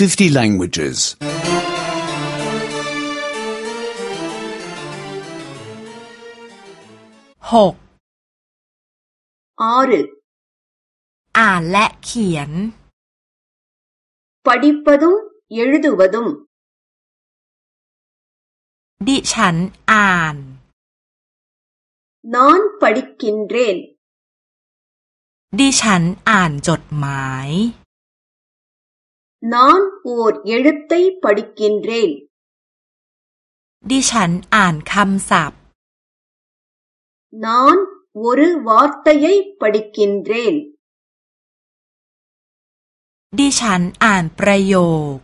50 languages. 6 ஆறு อ่านและเขียน படிப்பதும் எழுதுவதும் ดิฉันอ่าน நான் படிக்கின்றேன் ดิฉันอ่านจดหมาย நான் ஓர் எழுத்தை படிக்கின்றேன் ดิฉันอ่านคำศัพท์ நான் ஒரு வார்த்தையை படிக்கின்றேன் ดิฉันอ่านประโยค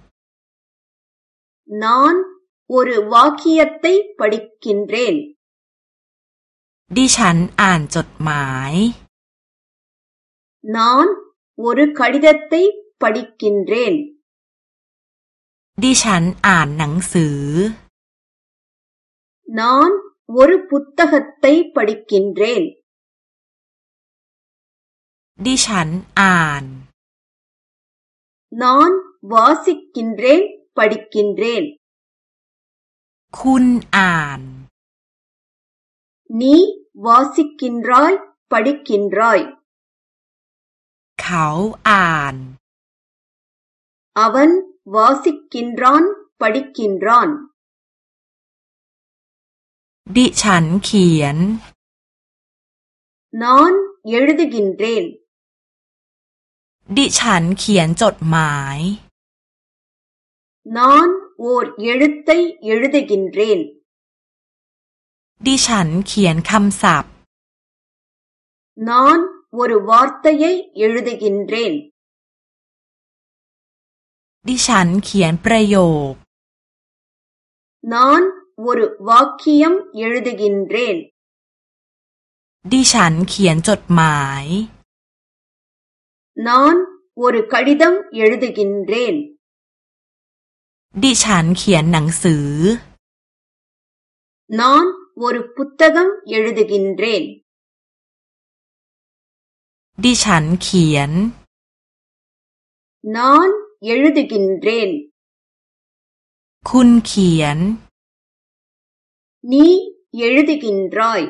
நான் ஒரு வாக்கியத்தை படிக்கின்றேன் ดิฉันอ่านจดหมาย நான் ஒரு கடிதத்தை ปดิกินเรน ดิฉันอ่านหนังสือนอนวอร์ปุตตะหัตไตปดิกินเรนดิฉันอ่านนอนวอสิกินเรนปดิกินเรนคุณอ่าน นี่วอสิกินรอยปดิกินรอยเขาอ่าน அவன் வாசிக்கின்றான் படிக்கின்றான் ดิฉันเขียน நான் எழுதுகின்றேன் ดิฉันเขียนจดหมาย நான் ஓர் எழுத்தை எழுதுகின்றேன் ดิฉันเขียนคำศัพท์ நான் ஒரு வார்த்தையை எழுதுகின்றேன் ดิฉันเขียนประโยคนอนวุร์วักขียมยืดกินเรนดิฉันเขียนจดหมายนอนวุร์คดิดัมยืดกินเรนดิฉันเขียนหนังสือนอนวอร์พุตตะกมยืดกินเรนดิฉันเขียนนอน எழுதுகின்றேன் คุณเขียน நீ எழுதுகின்றாய்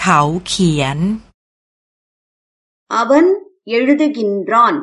เขาเขียน அவன் எழுதுகின்றான்